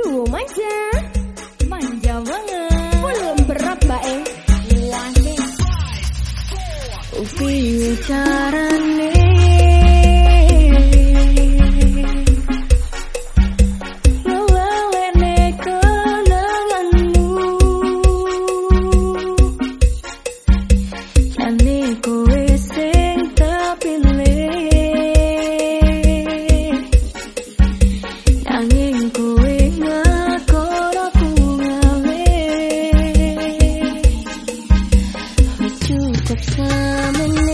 Duh manja. Manja banget. Belum berat mbak eh Piye carane tetap coming.